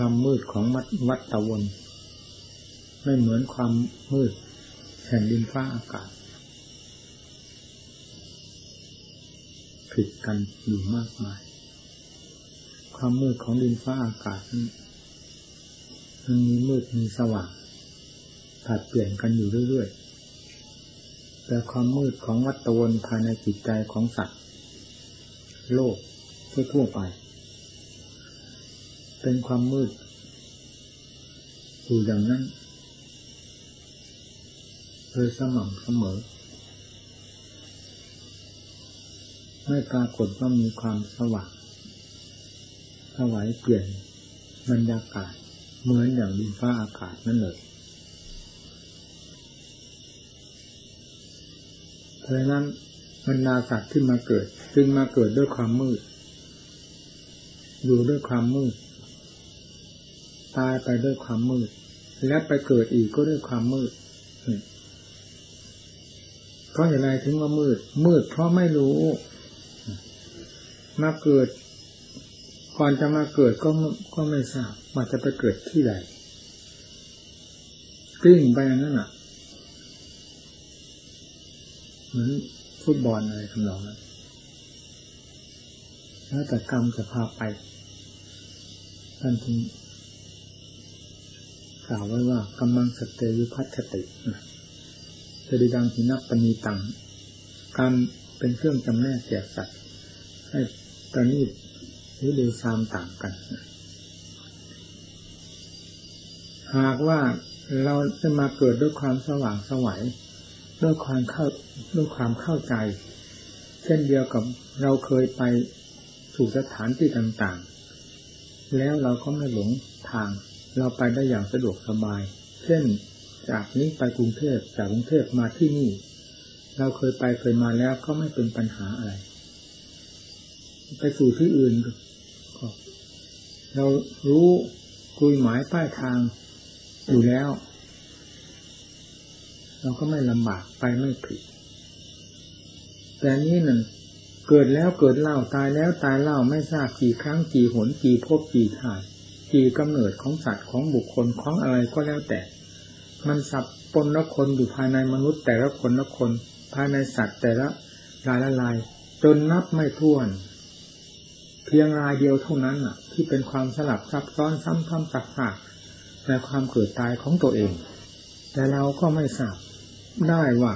ความมืดของวัดวัดตะวัน ไม่เหมือนความมืดแห่งดินฟ้าอากาศ ผิดกันอยู่มากมาย ความมืดของดินฟ้าอากาศนั้นมันมีมืดมีสว่างผัดเปลี่ยนกันอยู่เรื่อยๆ แต่ความมืดของวัตวนภายในจิตใจของสัตว์ โลกทั่วไป เป็นความมืดอยู่อย่างนั้นโดยสม่ำเสมอ ไม่ปรากฏว่ามีความสว่างสวายเปลี่ยนบรรยากาศ เหมือนอย่างดินฟ้าอากาศนั่นเลยเพราะนั้นบรรดาสัตว์ที่มาเกิด จึงมาเกิดด้วยความมืด อยู่ด้วยความมืด ตายไปด้วยความมืด และไปเกิดอีกก็ด้วยความมืดเพราะอะไรถึงว่ามืด มืดเพราะไม่รู้ มาเกิดก่อนจะมาเกิดก็ก็ไม่ทราบว่าจะไปเกิดที่ใดกลิ้งไปอย่างนั้นอะเหมือนฟุตบอลอะไรทำนองนั้นแล้วแต่กรรมจะพาไปท่านจึง กล่าวไว้ว่ากำลังสเตยุพัฒติจะดีดังหินักปณีตังกรรเป็นเครื่องจำแนกแก่สัตว์ให้ตอนนี้หรือเดซามต่างกัน หากว่าเราจะมาเกิดด้วยความสว่างสวัยด้วยความเข้าด้วยความเข้าใจ เช่นเดียวกับเราเคยไปสู่สถานที่ต่างๆ แล้วเราก็ไม่หลงทาง เราไปได้อย่างสะดวกสบาย เช่นจากนี้ไปกรุงเทพจากกรุงเทพมาที่นี่ เราเคยไปเคยมาแล้วก็ไม่เป็นปัญหาอะไร ไปสู่ที่อื่นก็เรารู้คุยหมายป้ายทางอยู่แล้ว เราก็ไม่ลำบากไปไม่ผิด แต่นี้นั่นเกิดแล้วเกิดเล่าตายแล้วตายเล่าไม่ทราบกี่ครั้งกี่หนกี่พบกี่ชาติ กี่กำเนิดของสัตว์ของบุคคลของอะไรก็แล้วแต่ มันสับปนละคนอยู่ภายในมนุษย์แต่ละคนละคน ภายในสัตว์แต่ละรายละลาย จนนับไม่ถ้วน เพียงรายเดียวเท่านั้นอะ ที่เป็นความสลับซับซ้อนซ้ำซ้ำซักซักในความเกิดตายของตัวเอง แต่เราก็ไม่ทราบได้ว่า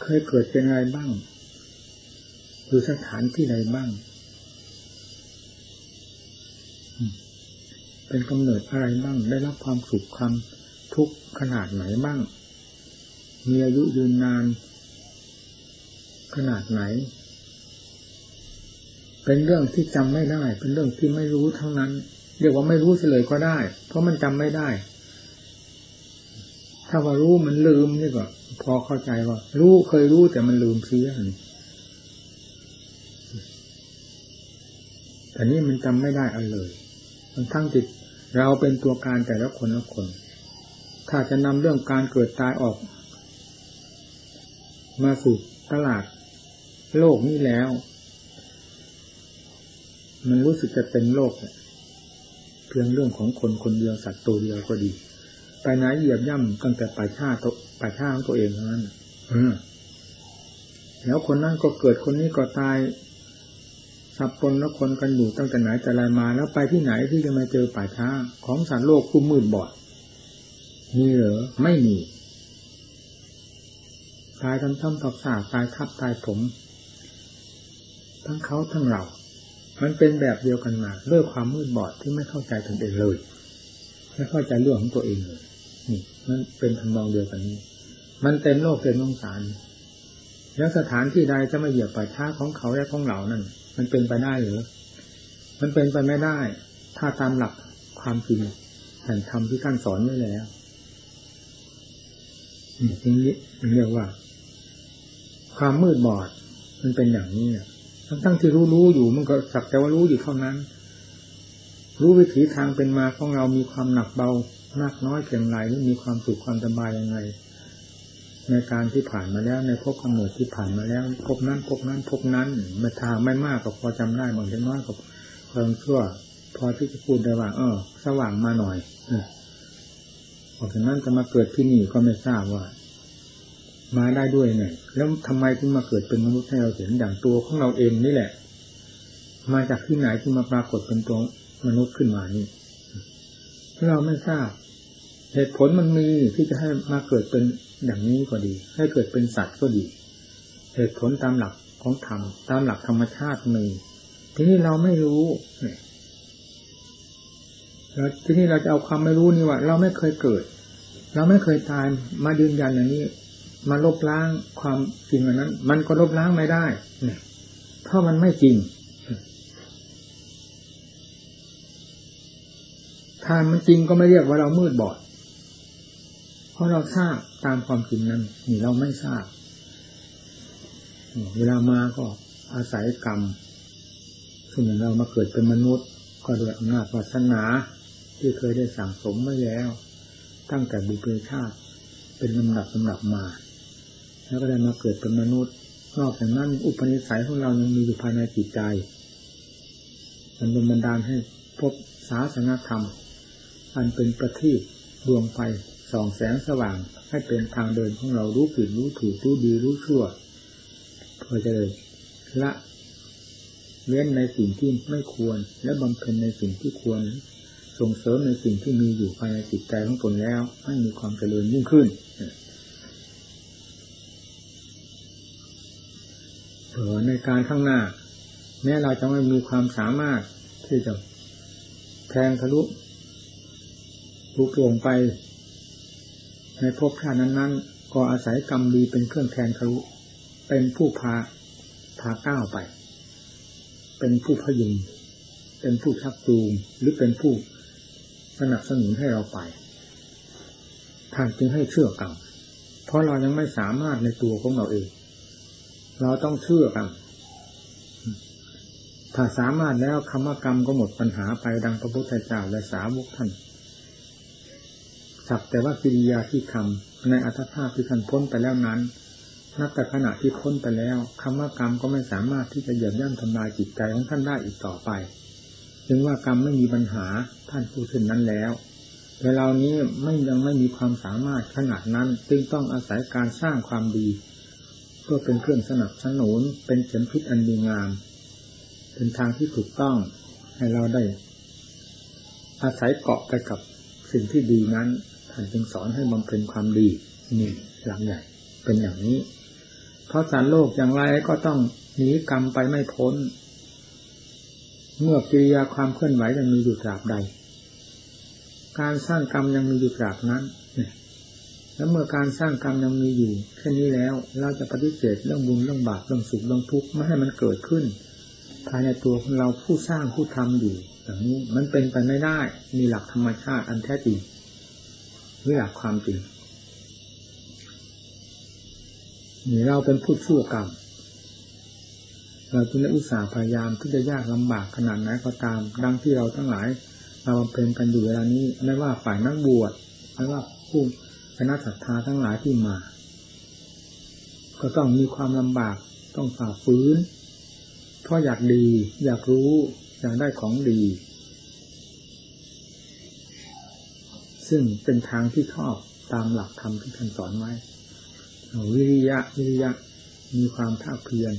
เคยเกิดเป็นอะไรบ้างหรือสถานที่ใดบ้าง เป็นกำเนิดอะไรบ้าง ได้รับความสุขความทุกข์ขนาดไหนบ้าง มีอายุยืนนาน ขนาดไหน เป็นเรื่องที่จำไม่ได้ เป็นเรื่องที่ไม่รู้ทั้งนั้น เรียกว่าไม่รู้เลยก็ได้ เพราะมันจำไม่ได้ ถ้าว่ารู้มันลืมนี่ก็พอเข้าใจว่า รู้เคยรู้แต่มันลืมเสียแต่นี่มันจำไม่ได้อะไรเลย มันทั้งจิตเราเป็นตัวการแต่ละคนละคน ถ้าจะนำเรื่องการเกิดตายออก มาสู่ตลาด โลกนี้แล้ว มันรู้สึกจะเป็นโลกเพียงเรื่องของคนคนเดียวสัตว์ตัวเดียวก็ดีไปไหนเหยียบย่ำตั้งแต่ป่าชาตป่าชาของตัวเองเท่านั้นแล้วคนนั้นก็เกิดคนนี้ก็ตาย สับปนแล้วคนกันอยู่ตั้งแต่ไหนแต่ไรมาแล้วไปที่ไหนที่จะมาเจอป่าช้า ของสัตว์โลกผู้มืดบอดมีเหรอไม่มีตายทำซ้ำตอกสาตายทับตายผม ทั้งเขาทั้งเรา มันเป็นแบบเดียวกันมาด้วยความมืดบอดที่ไม่เข้าใจตนเองเลยไม่เข้าใจเรื่องของตัวเองเลยนี่มันเป็นทำนองเดียวกันนี้ มันเต็มโลกเต็มองศาร แล้วสถานที่ใดจะมาเหยียบป่าช้าของเขาและของเรานั่น มันเป็นไปได้หรือมันเป็นไปไม่ได้ ถ้าตามหลักความจริงแห่งธรรมที่ท่านสอนไว้แล้วนี่นี้เรียกว่า ความมืดบอด มันเป็นอย่างนี้เนี่ยทั้งทั้งที่รู้รู้อยู่มันก็สักแต่ว่ารู้อยู่เท่านั้น รู้วิถีทางเป็นมาของเรามีความหนักเบามากน้อยเพียงไรนี่มีความสุขความสบายยังไง ในการที่ผ่านมาแล้วในพบกำเนิดที่ผ่านมาแล้วพบนั้นพบนั้นพบนั้นมาทางไม่มากก็พอจำได้บางทีน้อยก็พความชั่ว พอที่จะพูดได้ว่า เออ สว่างมาหน่อยพอถึงนั้นจะมาเกิดที่นี่ก็ไม่ทราบว่า มาได้ด้วยไงแล้วทำไมถึงมาเกิดเป็นมนุษย์ให้เราเห็นอย่างตัวของเราเองนี่แหละ มาจากที่ไหนที่มาปรากฏเป็นตัวมนุษย์ขึ้นมานี่เราไม่ทราบ เหตุผลมันมีที่จะให้มาเกิดเป็น อย่างนี้ก็ดี ให้เกิดเป็นสัตว์ก็ดี เหตุผลตามหลักของธรรมตามหลักธรรมชาติมี ทีนี้เราไม่รู้แล้วทีนี้เราจะเอาความไม่รู้นี่ว่า เราไม่เคยเกิด เราไม่เคยตายมายืนยันอย่างนี้ มาลบล้างความจริงอันนั้น มันก็ลบล้างไม่ได้เนี่ยเพราะมันไม่จริงถ้ามันจริงก็ไม่เรียกว่าเรามืดบอด เพราะเราทราบตามความจริงนั้น นี่เราไม่ทราบ เวลามาก็อาศัยกรรมซึ่งเรามาเกิดเป็นมนุษย์ ก็โดยอำนาจวาสนา ที่เคยได้สั่งสมมาแล้ว ตั้งแต่บุเพชาติเป็นลำดับลำดับมา แล้วก็ได้มาเกิดเป็นมนุษย์นอกจากนั้นอุปนิสัยของเรายังมีอยู่ภายในจิตใจ มันเป็นบันดาลให้พบศาสนธรรม อันเป็นประทีปดวงไฟ ส่องแสงสว่างให้เป็นทางเดินของเรารู้ผิดรู้ถูกรู้ดีรู้ชั่วเพื่อจะเลยละเว้นในสิ่งที่ไม่ควร และบำเพ็ญในสิ่งที่ควร ส่งเสริมในสิ่งที่มีอยู่ภายในจิตใจของตนแล้ว ให้มีความเจริญยิ่งขึ้นเผื่อในการข้างหน้า แม้เราจะไม่มีความสามารถที่จะแทงทะลุลุกลงไป ในภพชาตินั้นๆ ก็อาศัยกรรมดีเป็นเครื่องแทนทะลุเป็นผู้พาพาก้าวไป เป็นผู้พยุงเป็นผู้ชักจูงหรือเป็นผู้สนับสนุนให้เราไปท่านจึงให้เชื่อกรรมเพราะเรายังไม่สามารถในตัวของเราเอง เราต้องเชื่อกันถ้าสามารถแล้วคำว่ากรรมก็หมดปัญหาไปดังพระพุทธเจ้าและสาวกท่าน สักแต่ว่ากิริยาที่ทำในอัตภาพที่ท่านพ้นไปแล้วนั้น นับแต่ขณะที่พ้นไปแล้วคำว่ากรรมก็ไม่สามารถที่จะเหยียบย่ำทำลายจิตใจของท่านได้อีกต่อไป จึงว่ากรรมไม่มีปัญหาท่านพูดถึงนั้นแล้วแต่เวลานี้ไม่ยังไม่มีความสามารถขนาดนั้น จึงต้องอาศัยการสร้างความดีเพื่อเป็นเครื่องสนับสนุนเป็นเข็มพิษอันดีงาม เป็นทางที่ถูกต้องให้เราได้ อาศัยเกาะไปกับสิ่งที่ดีนั้น ท่านจึงสอนให้บำเพ็ญความดีนี่หลังใหญ่ เป็นอย่างนี้ เพราะสารโลกอย่างไรก็ต้องหนีกรรมไปไม่พ้น เมื่อกิริยาความเคลื่อนไหวยังมีอยู่ตราบใด การสร้างกรรมยังมีอยู่ตราบนั้นแล้วเมื่อการสร้างกรรมยังมีอยู่เช่นนี้แล้ว เราจะปฏิเสธเรื่องบุญเรื่องบาปเรื่องสุขเรื่องทุกข์ไม่ให้มันเกิดขึ้น ภายในตัวของเราผู้สร้างผู้ทำอยู่อย่างนี้มันเป็นไปไม่ได้มีหลักธรรมชาติอันแท้จริง หรือหลักความจริงนี่เราเป็นผู้ชั่วกรรมเราจึงได้อุตส่าห์พยายามที่จะยากลำบากขนาดไหนก็ตาม ดังที่เราทั้งหลาย เราเป็นกันอยู่เวลานี้ไม่ว่าฝ่ายนักบวชไม่ว่าผู้คณะศรัทธาทั้งหลายที่มา ก็ต้องมีความลำบากต้องฝ่าฟื้นเพราะอยากดี อยากรู้อยากได้ของดี ซึ่งเป็นทางที่ชอบตามหลักธรรมที่ท่านสอนไว้ วิริยะวิริยะมีความภาคเพียร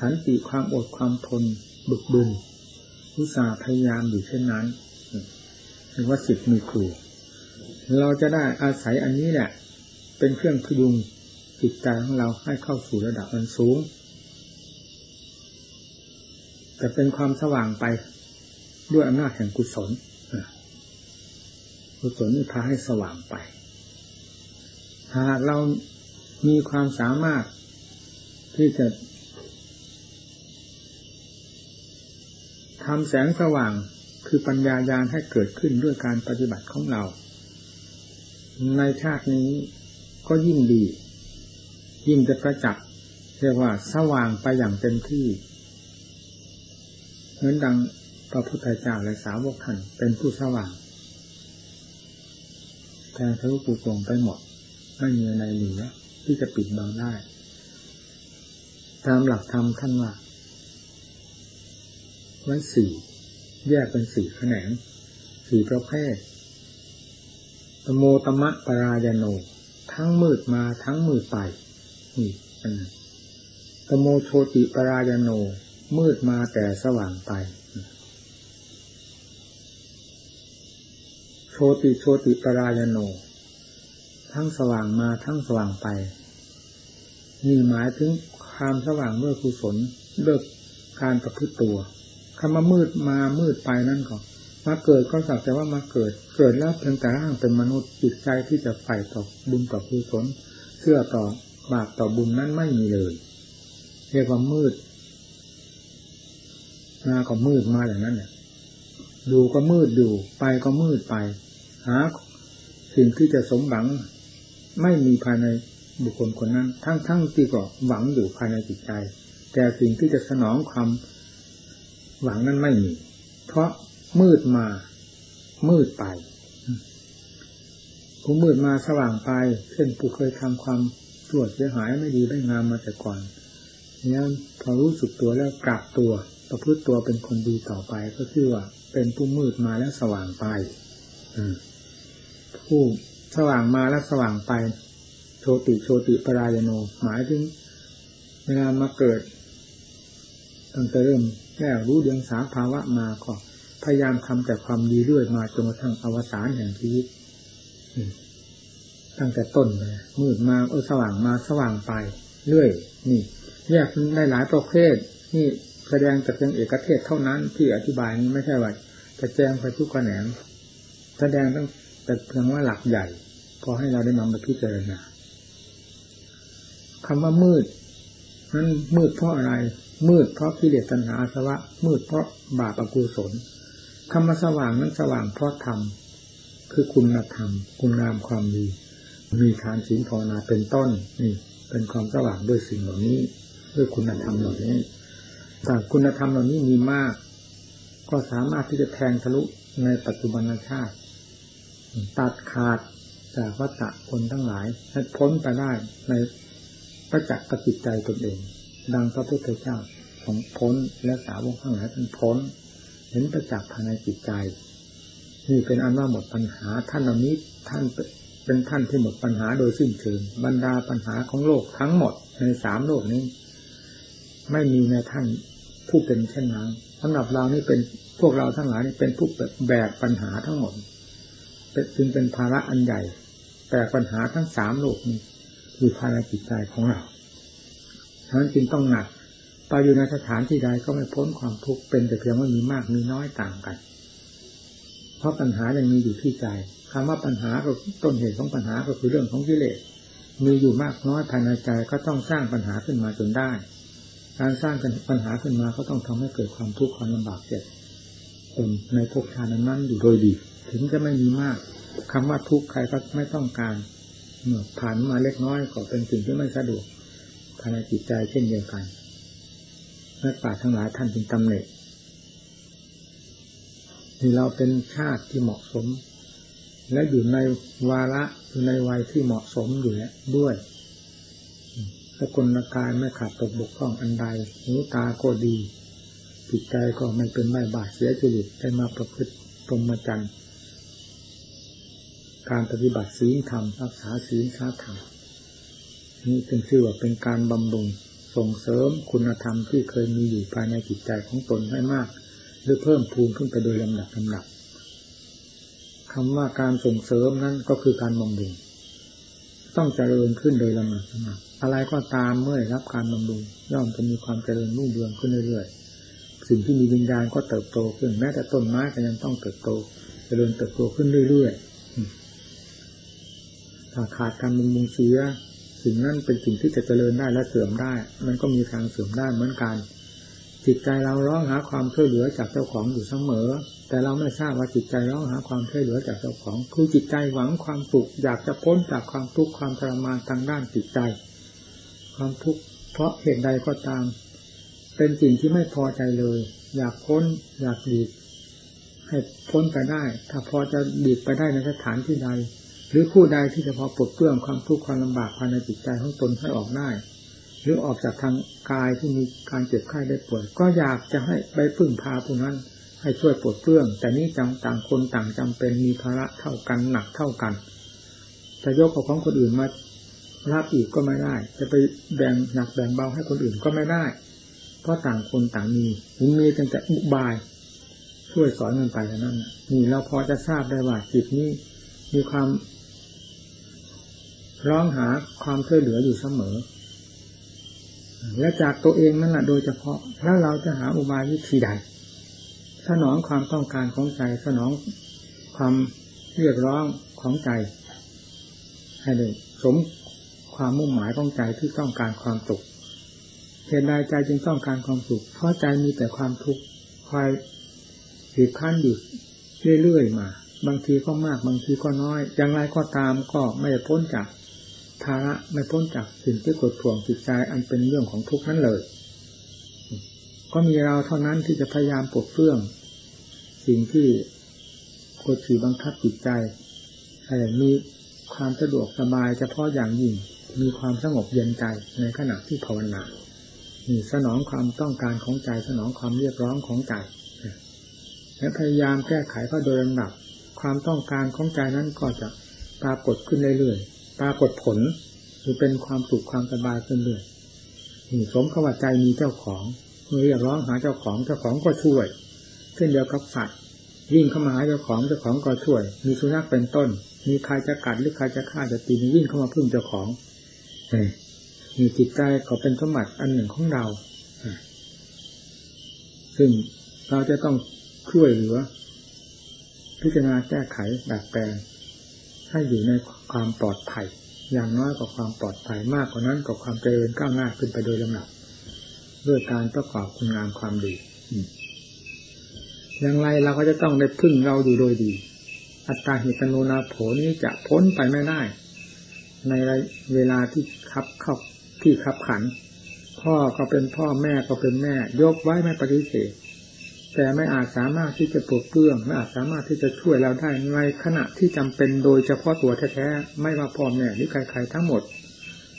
ขันติความอดความทนบึกบึนอุตสาห์พยายามอยู่เช่นนั้นเรียกว่าสิทธิ์มีครู เราจะได้อาศัยอันนี้แหละ เป็นเครื่องพยุงจิตใจของเราให้เข้าสู่ระดับอันสูงแต่เป็นความสว่างไปด้วยอำนาจแห่งกุศล กุศลนี่พาให้สว่างไป หากเรามีความสามารถที่จะทำแสงสว่างคือปัญญายาณให้เกิดขึ้นด้วยการปฏิบัติของเรา ในชาตินี้ก็ยิ่งดี ยิ่งจะประจักษ์เรียกว่าสว่างไปอย่างเต็มที่เหมือนดังพระพุทธเจ้าและสาวกท่านเป็นผู้สว่าง แทงทะลุปูโปร่งไปหมด ไม่มีอะไรเหลือที่จะปิดบังได้ ตามหลักธรรมท่านว่าไว้สี่แยกเป็นสี่แขนงสี่ประเภทตโมตมะปรายโน ทั้งมืดมาทั้งมืดไป นี่อันตโมโชติปรายโน มืดมาแต่สว่างไป ติโชติปรายโน ทั้งสว่างมาทั้งสว่างไป นี่หมายถึงความสว่างเมื่อกุศลเลิกการประพฤติตัวคำว่ามืดมามืดไปนั่นก็มาเกิดก็สักแต่ว่ามาเกิด เกิดแล้วเพียงแต่ร่างเป็นมนุษย์จิตใจที่จะใฝ่ต่อบุญต่อกุศลเชื่อต่อบาปต่อบุญนั้นไม่มีเลย เรียกว่ามืดมาก็มืดมาอย่างนั้นเนี่ยดูก็มืดดูไปก็มืดไป หาสิ่งที่จะสมหวัง ไม่มีภายในบุคคลคนนั้น ทั้งๆทที่ก็หวังอยู่ภายในจิตใจ แต่สิ่งที่จะสนองความหวังนั้นไม่มี เพราะมืดมา มืดไปผู้มืดมาสว่างไป เช่นผู้เคยทำความชั่วเสียหายไม่ดีไม่งามมาแต่ก่อนเนี่ยพอรู้สึกตัวแล้วกลับตัว ประพฤติตัวเป็นคนดีต่อไปก็คือว่าเป็นผู้มืดมาแล้วสว่างไป ผู้สว่างมาแล้วสว่างไป โชติโชติปรายโน หมายถึงเวลามาเกิดตั้งแต่เริ่มแค่รู้เดียงสาภาวะมาก็พยายามทำแต่ความดีเรื่อยมาจนกระทั่งอวสานแห่งชีวิตตั้งแต่ต้นเลยมืดมาเออสว่างมาสว่างไปเรื่อย นี่แยกได้หลายประเภทนี่แสดงจากเพียงเอกเทศเท่านั้นที่อธิบายนี้ไม่ใช่ว่าจะแจ้งไปทุกแขนงแสดงตั้ง แต่เพียงว่าหลักใหญ่ พอให้เราได้นำไปพิจารณาคำว่ามืดนั้นมืดเพราะอะไร มืดเพราะกิเลสตัณหาสวะ มืดเพราะบาปอกุศลคำว่าสว่างนั้นสว่างเพราะธรรมคือคุณธรรม คุณงามความดี มีทานศีลภาวนาเป็นต้นนี่เป็นความสว่างด้วยสิ่งเหล่านี้ ด้วยคุณธรรมเหล่านี้แต่คุณธรรมเหล่านี้มีมาก ก็สามารถที่จะแทงทะลุในปัจจุบันชาติ ตัดขาดจากวัฏคนทั้งหลายให้พ้นไปได้ในประจักษ์กจิตใจตนเอง ดังพระพุทธเจ้าของพ้นและสาวกทั้งหลายท่านพ้น เห็นประจักษ์ภายในจิตใจนี่เป็นอันว่าหมดปัญหาท่านเหล่านี้ท่านเป็นท่านที่หมดปัญหาโดยสิ้นเชิงบรรดาปัญหาของโลกทั้งหมดในสามโลกนี้ ไม่มีในท่านผู้เป็นเช่นนั้นสำหรับเรานี่เป็นพวกเราทั้งหลายนี่เป็นผู้แบกปัญหาทั้งหมด จึงเป็นภาระอันใหญ่แบกปัญหาทั้งสามโลกนี้อยู่ภายในจิตใจของเราฉะนั้นจึงต้องหนักไปอยู่ในสถานที่ใดก็ไม่พ้นความทุกข์เป็นแต่เพียงว่ามีมากมีน้อยต่างกัน เพราะปัญหายังมีอยู่ที่ใจคำว่าปัญหาก็ต้นเหตุของปัญหาก็คือเรื่องของกิเลสมีอยู่มากน้อยภายในใจก็ต้องสร้างปัญหาขึ้นมาจนได้ การสร้างปัญหาขึ้นมาก็ต้องทำให้เกิดความทุกข์ความลำบากเจ็บคนในภพชาตินั้นอยู่โดยดี ถึงจะไม่มีมากคำว่าทุกข์ใครก็ไม่ต้องการเมื่อผ่านมาเล็กน้อยก็เป็นสิ่งที่ไม่สะดวกภายในจิตใจเช่นเดียวกันนักปราชญ์ทั้งหลายท่านจึงตำหนิที่เราเป็นชาติที่เหมาะสม และอยู่ในวาระอยู่ในวัยที่เหมาะสมอยู่แล้วด้วยสกุลกายไม่ขาดตกบกพร่องอันใดหูตาก็ดีจิตใจก็ไม่เป็นไม่บาดเสียจริตได้มาประพฤติตรมจันทร์ การปฏิบัติศีลธรรมรักษาศีลชาธรรมนี่เป็นชื่อว่าเป็นการบำรุงส่งเสริมคุณธรรมที่เคยมีอยู่ภายในจิตใจของตนให้มาก หรือเพิ่มพูนขึ้นไปโดยลำดับลำดับคำว่าการส่งเสริมนั้นก็คือการบำรุงต้องเจริญขึ้นโดยลำดับลำดับอะไรก็ตามเมื่อรับการบำรุงย่อมจะมีความเจริญรุ่งเรืองขึ้นเรื่อยๆสิ่งที่มีวิญญาณก็เติบโตขึ้นแม้แต่ต้นไม้ก็ยังต้องเติบโต เจริญเติบโตขึ้นเรื่อยๆ ถ้าขาดการบำรุงเสียสิ่งนั้นเป็นสิ่งที่จะเจริญได้และเสื่อมได้ มันก็มีทางเสื่อมได้เหมือนกัน จิตใจเราร้องหาความช่วยเหลือจากเจ้าของอยู่เสมอ แต่เราไม่ทราบว่าจิตใจร้องหาความช่วยเหลือจากเจ้าของ คือจิตใจหวังความสุขอยากจะพ้นจากความทุกข์ความทรมานทางด้านจิตใจ ความทุกข์เพราะเหตุใดก็ตาม เป็นสิ่งที่ไม่พอใจเลย อยากพ้นอยากดีให้พ้นไปได้ ถ้าพอจะดีไปได้ในสถานที่ใด หรือผู้ใดที่จะพอปลดเปลื้องความทุกข์ความลำบากภายในจิตใจของตนให้ออกได้ หรือออกจากทางกายที่มีการเจ็บไข้ได้ป่วย ก็อยากจะให้ไปพึ่งพาผู้นั้น ให้ช่วยปลดเปลื้อง แต่นี้จังต่างคนต่างจำเป็นมีภาระเท่ากันหนักเท่ากันจะยกของคนอื่นมารับอีกก็ไม่ได้ จะไปแบ่งหนักแบ่งเบาให้คนอื่นก็ไม่ได้ เพราะต่างคนต่างมีมีตั้งแต่อุบาย ช่วยสอนกันไปแล้วนั่นนี่เราพอจะทราบได้ว่าจิตนี้มีความ ร้องหาความช่วยเหลืออยู่เสมอ และจากตัวเองนั่นแหละโดยเฉพาะแล้วเราจะหาอุบายวิธีใด สนองความต้องการของใจ สนองความเรียกร้องของใจ ให้ได้สมความมุ่งหมายของใจที่ต้องการความสุขเหตุใดใจจึงต้องการความสุข เพราะใจมีแต่ความทุกข์คอยหีบขั้นอยู่เรื่อยๆมา บางทีก็มาก บางทีก็น้อย อย่างไรก็ตามก็ไม่พ้นจาก ภาระไม่พ้นจากสิ่งที่กดท่วงจิตใจอันเป็นเรื่องของทุกข์นั้นเลย ก็มีเราเท่านั้นที่จะพยายามปลดเปลื้อง สิ่งที่กดขี่บังคับจิตใจให้มีความสะดวกสบายเฉพาะอย่างยิ่งมีความสงบเย็นใจในขณะที่ภาวนานี่สนองความต้องการของใจสนองความเรียกร้องของใจและพยายามแก้ไขก็โดยลำดับความต้องการของใจนั้นก็จะปรากฏขึ้นเรื่อย ปรากฏผลคือเป็นความสุขความสบายขึ้นเรื่อยนี่สมขว่าใจมีเจ้าของเมื่อเรียกร้องหาเจ้าของเจ้าของก็ช่วย เช่นเดียวกับสัตว์ยิ่งเข้ามาหาเจ้าของเจ้าของก็ช่วย มีสุนัขเป็นต้น มีใครจะกัดหรือใครจะฆ่าจะตียิ่งเข้ามาพึ่งเจ้าของมีจิตใจก็เป็นสมบัติอันหนึ่งของเราซึ่งเราจะต้องช่วยเหลือพิจารณาแก้ไขดัดแปลง ให้อยู่ในความปลอดภัย อย่างน้อยกว่าความปลอดภัยมากกว่านั้นกับความเจริญก้าวหน้าขึ้นไปโดยลำดับด้วยการประกอบคุณงามความดีอย่างไรเราก็จะต้องได้พึ่งเราอยู่โดยดี อัตตาหิตโนนาโผนี้จะพ้นไปไม่ได้ ในเวลาที่ขับเข้าที่ขับขัน พ่อก็เป็นพ่อแม่ก็เป็นแม่ ยกไว้ไม่ปฏิเสธ แต่ไม่อาจสามารถที่จะปลดเปลื้องไม่อาจสามารถที่จะช่วยเราได้ในขณะที่จำเป็นโดยเฉพาะตัวแท้ๆไม่ว่าพ่อแม่หรือใครๆทั้งหมด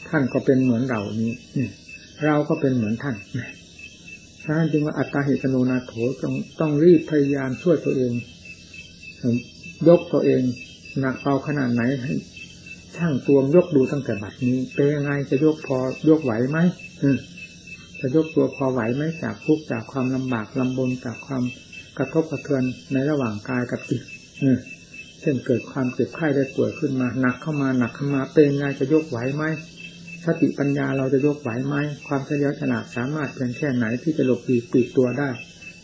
ท่านก็เป็นเหมือนเรานี้เราก็เป็นเหมือนท่านฉะนั้นจึงว่าอัตตาเหตุโนนาโถต้องต้องรีบพยายามช่วยตัวเองยกตัวเองหนักเบาขนาดไหนช่างตวงยกดูตั้งแต่บัดนี้ เป็นยังไงจะยกพอยกไหวไหม จะยกตัวพอไหวไหมจากทุกจากความลำบากลำบนจากความกระทบกระเทือนในระหว่างกายกับจิตเช่นเกิดความเจ็บไข้ได้ป่วยขึ้นมาหนักเข้ามาหนักเข้ามาเป็นไงจะยกไหวไหมสติปัญญาเราจะยกไหวไหมความเฉลียวฉลาดสามารถเพียงแค่ไหนที่จะหลบหลีกปีกตัวได้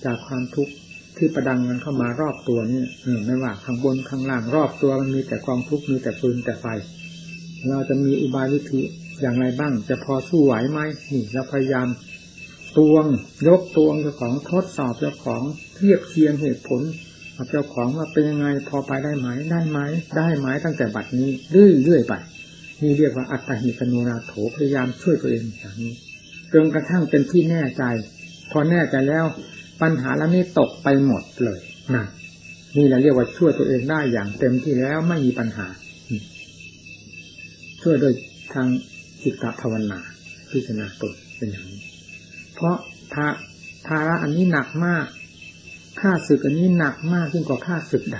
จากความทุกข์ที่ประดังมันเข้ามารอบตัวนี่ไม่ว่าข้างบนข้างล่างรอบตัวมันมีแต่กองทุกข์มีแต่ฟืนแต่ไฟ เราจะมีอุบายวิธีอย่างไรบ้าง จะพอสู้ไหวไหมนี่เราพยายาม ตวง ยกตวงเจ้าของทดสอบเจ้าของเทียบเคียงเหตุผลเจ้าของว่าเป็นยังไงพอไปได้ไหมได้ไหมได้ไหมตั้งแต่บัดนี้เรื่อยๆไปนี่เรียกว่าอัตตหิสนุราโถพยายามช่วยตัวเองอย่างนี้จนกระทั่งเป็นที่แน่ใจ พอแน่ใจแล้ว ปัญหาแล้วนี่ตกไปหมดเลยนะนี่เราเรียกว่าช่วยตัวเองได้อย่างเต็มที่แล้วไม่มีปัญหา ช่วยโดยทางจิตภาวนาพิจารณาตนเป็นอย่าง เพราะทาทาระอันนี้หนักมากค่าศึกอันนี้หนักมากยิ่งกว่าค่าศึกใด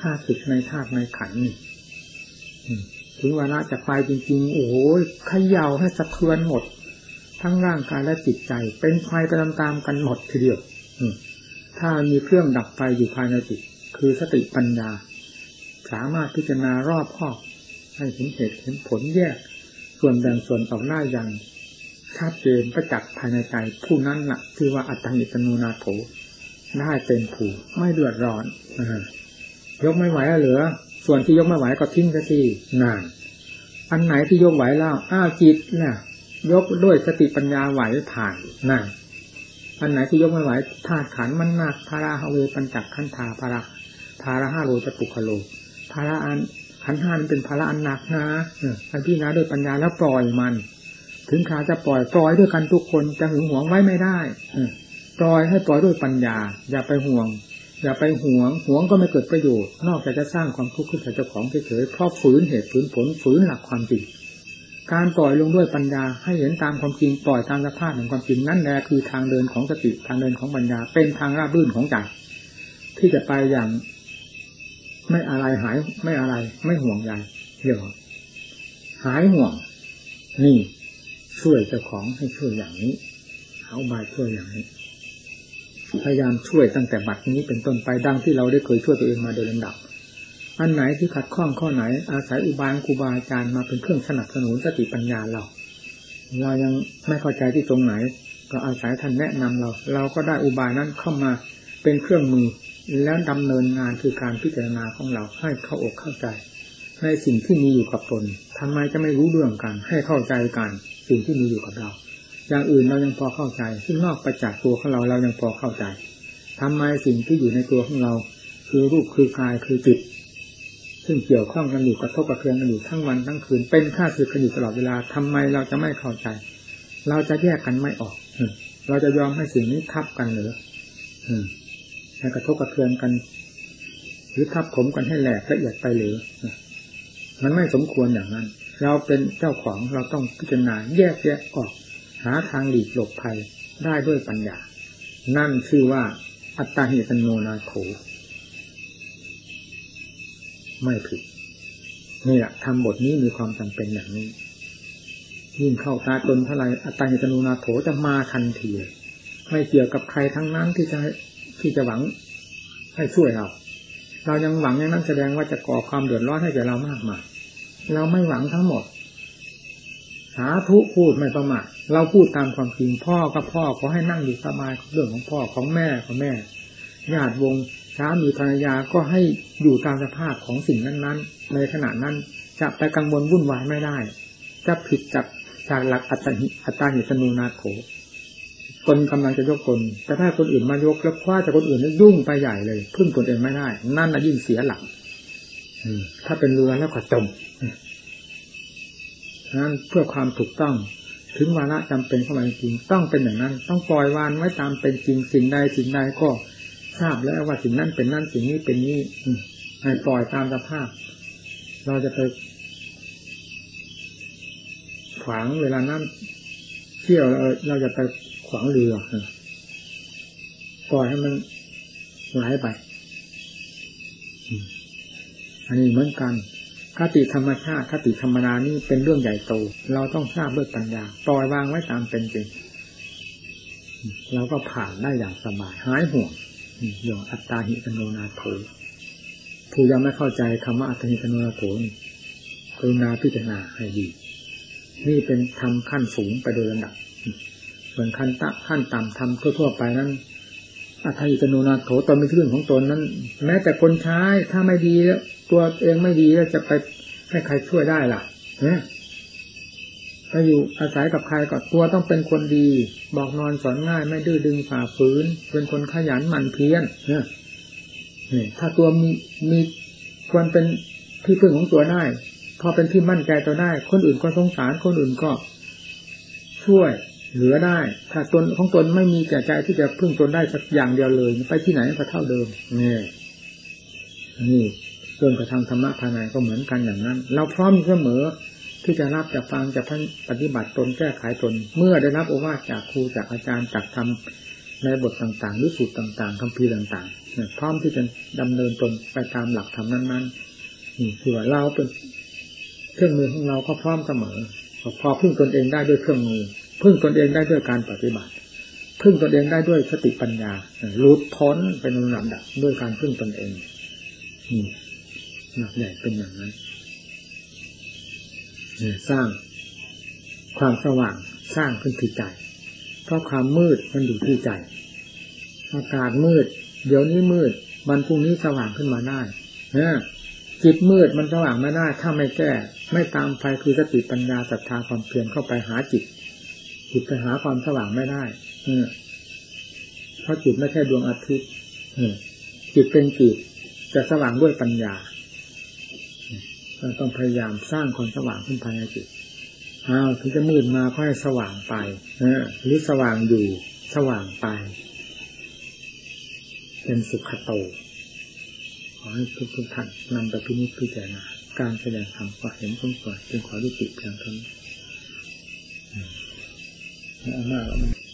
ค่าศึกในธาตุในขันนี่ถึงวาระจะไปจริงๆ โอ้โหขย่าให้สะเทือนหมด ทั้งร่างกายและจิตใจ เป็นไฟไปตามๆกันหมดทีเดียวถ้ามีเครื่องดับไฟอยู่ภายในจิต คือสติปัญญา สามารถพิจารณารอบคอบให้เห็นเหตุเห็นผลแยก ส่วนแบ่งส่วนออกหน้าอย่าง ชัดเจนประจักษ์ภายในใจ ผู้นั้นละ่ะคือว่าอัตติตนูนาโถได้เป็นผู้ไม่เดือดร้อนอยกไม่ไหวเหลือ ส่วนที่ยกไม่ไหวก็ทิ้งซะทีนาน อันไหนที่ยกไหวแล้วอ้าวจิตเนี่ยยกด้วยสติปัญญาไหวผ่านนั่นอันไหนที่ยกไม่ไหวธาตุขันมันหนักภาราฮเวปัญจักขันธาภาระภาระห้าโลจะปุคโลภาระอันขันห้ามันเป็นภาระอันหนักนะอันพี่นะด้วยปัญญาแล้วปล่อยมัน ถึงขาจะปล่อยปล่อยด้วยกันทุกคนจะหึงหวงไว้ไม่ได้ปล่อยให้ปล่อยด้วยปัญญา อย่าไปห่วง อย่าไปห่วงห่วงก็ไม่เกิดประโยชน์ นอกจากจะสร้างความทุกข์ขึ้นใส่เจ้าของเฉยๆเพราะฝืนเหตุฝืนผลฝืนหลักความจริงการปล่อยลงด้วยปัญญาให้เห็นตามความจริงปล่อยตามสภาพของความจริงนั่นแหละคือทางเดินของสติทางเดินของปัญญา เป็นทางราบรื่นของใจที่จะไปอย่าง ไม่อะไรหายไม่อะไร ไม่ห่วงใยเดี๋ยวหายห่วง นี่ ช่วยเจ้าของให้ช่วยอย่างนี้เอาบายช่วยอย่างนี้พยายามช่วยตั้งแต่บัดนี้เป็นต้นไปดังที่เราได้เคยช่วยตัวเองมาโดยลำดับ อันไหนที่ขัดข้องข้อไหน อาศัยอุบายครูบาอาจารย์มาเป็นเครื่องสนับสนุนสติปัญญาเรา เรายังไม่เข้าใจที่ตรงไหน ก็อาศัยท่านแนะนำเรา เราก็ได้อุบายนั้นเข้ามาเป็นเครื่องมือแล้วดำเนินงานคือการพิจารณาของเราให้เข้าอกเข้าใจ ในสิ่งที่มีอยู่กับตนทำไมจะไม่รู้เรื่องกัน ให้เข้าใจกัน สิ่งที่มีอยู่กับเรา อย่างอื่นเรายังพอเข้าใจ ซึ่งนอกไปจากตัวของเราเรายังพอเข้าใจทำไมสิ่งที่อยู่ในตัวของเรา คือรูปคือกายคือจิตซึ่งเกี่ยวข้องกันอยู่กระทบกระเทือนกันอยู่ทั้งวันทั้งคืน เป็นข้าศึกกันอยู่ตลอดเวลาทำไมเราจะไม่เข้าใจ เราจะแยกกันไม่ออกเราจะยอมให้สิ่งนี้ทับกันหรือให้กระทบกระเทือนกัน หรือทับผมกันให้แหลกละเอียดไปหรือมันไม่สมควรอย่างนั้น เราเป็นเจ้าของเราต้องพิจารณาแยกแยะออก หาทางหลีกหลบภัยได้ด้วยปัญญา นั่นชื่อว่าอัตตาหิตโนนาโถไม่ผิดนี่แหละทำบทนี้มีความจำเป็นอย่างนี้ ยิ่งเข้าตาจนเท่าไรอัตตาหิตโนนาโถจะมาทันทีไม่เกี่ยวกับใครทั้งนั้นที่จะที่จะหวังให้ช่วยเรา เรายังหวังอย่างนั้นแสดงว่าจะก่อความเดือดร้อนให้แก่เรามากมาย เราไม่หวังทั้งหมด สาธุพูดไม่ประมาทเราพูดตามความจริงพ่อก็พ่อขอให้นั่งอยู่สบายเรื่องของพ่อของแม่ของแม่ญาติวงสามีภรรยาก็ให้อยู่ตามสภาพของสิ่งนั้น ๆ ในขณะนั้นจะไปกังวลวุ่นวายไม่ได้ จะผิดจากจากหลักอัตติอัตตาหิสนูนาโถตนกำลังจะยกตนแต่ถ้าคนอื่นมายกแล้วคว้าจากคนอื่นนี่ยุ่งไปใหญ่เลยพึ่งตนเองไม่ได้ นั่นน่ะยิ่งเสียหลักถ้าเป็นเรือแล้วก็จม นั้นเพื่อความถูกต้องถึงวาระจำเป็นเข้ามาจริงต้องเป็นอย่างนั้น ต้องปล่อยวานไว้ตามเป็นจริงสิ่งใดสิ่งใดก็ทราบแล้วว่าสิ่งนั้นเป็นนั่นสิ่งนี้เป็นนี้ให้ปล่อยตามสภาพ เราจะไปขวางเวลานั้นเที่ยวเราจะไปขวางเรือปล่อยให้มันไหลไป อันนี้เหมือนกัน คติธรรมชาติคติธรรมนานี่เป็นเรื่องใหญ่โต เราต้องทราบด้วยปัญญาปล่อยวางไว้ตามเป็นจริงเราก็ผ่านได้อย่างสบายหายห่วงอย่างอัตตาหิตโนนาโถผู้ยังไม่เข้าใจคำว่าอัตตาหิตโนนาโถนกรุณาพิจารณาให้ดี นี่เป็นธรรมขั้นสูงไปโดยลำดับส่วนขั้นตะขั้นต่ำทำทั่วๆไปนั้นอัตถิตโนนาโถตอนเป็นเรื่องของตนนั้น แม้แต่คนใช้ถ้าไม่ดีแล้ว ตัวเองไม่ดีแล้วจะไปให้ใครช่วยได้ล่ะเนี่ยถ้าอยู่อาศัยกับใครก็ตัวต้องเป็นคนดี บอกนอนสอนง่ายไม่ดื้อดึงฝ่าฝืน เป็นคนขยันหมั่นเพียรเนี่ยถ้าตัวมีมีควรเป็นที่พึ่งของตัวได้ พอเป็นที่มั่นใจตัวได้ คนอื่นก็สงสารคนอื่นก็ ช่วยเหลือได้ ถ้าตนของตนไม่มีแก่ใจที่จะพึ่งตนได้สักอย่างเดียวเลย ไปที่ไหนก็เท่าเดิมนี่นี่ เรื่องกระทำธรรมะภายในก็เหมือนกันอย่างนั้น เราพร้อมเสมอที่จะรับจะฟังจะปฏิบัติตนแก้ไขตน เมื่อได้รับโอวาทจากครูจากอาจารย์จากธรรมในบทต่างๆหรือสูตรต่างๆคำพีต่างๆพร้อมที่จะดำเนินตนไปตามหลักธรรมนั้นๆนี่คือว่าเราเป็นเครื่องมือของเราก็พร้อมเสมอ พอพึ่งตนเองได้ด้วยเครื่องมือ พึ่งตนเองได้ด้วยการปฏิบัติ พึ่งตนเองได้ด้วยสติปัญญารู้พ้นเป็นลำดับด้วยการพึ่งตนเองนี่ หนักใหญ่เป็นอย่างนั้นสร้างความสว่างสร้างขึ้นที่ใจ เพราะความมืดมันอยู่ที่ใจ อากาศมืด เดี๋ยวนี้มืดวันพรุ่งนี้สว่างขึ้นมาได้นะจิตมืดมันสว่างไม่ได้ ถ้าไม่แก้ ไม่ตามไฟคือสติปัญญาศรัทธาความเพียรเข้าไปหาจิต จิตไปหาความสว่างไม่ได้เพราะจิตไม่ใช่ดวงอาทิตย์จิตเป็นจิตจะสว่างด้วยปัญญา เราต้องพยายามสร้างความสว่างขึ้นภายในจิตอ้าวถึงจะมืดมาค่อยสว่างไปหรือสว่างอยู่ สว่างไป เป็นสุขโตขอให้ทุกทุกท่านนำไปพินิจพิจารณาการแสดงธรรมก็เห็นสมควรจึงขอยุติเพียงเท่านี้ไม่ามาก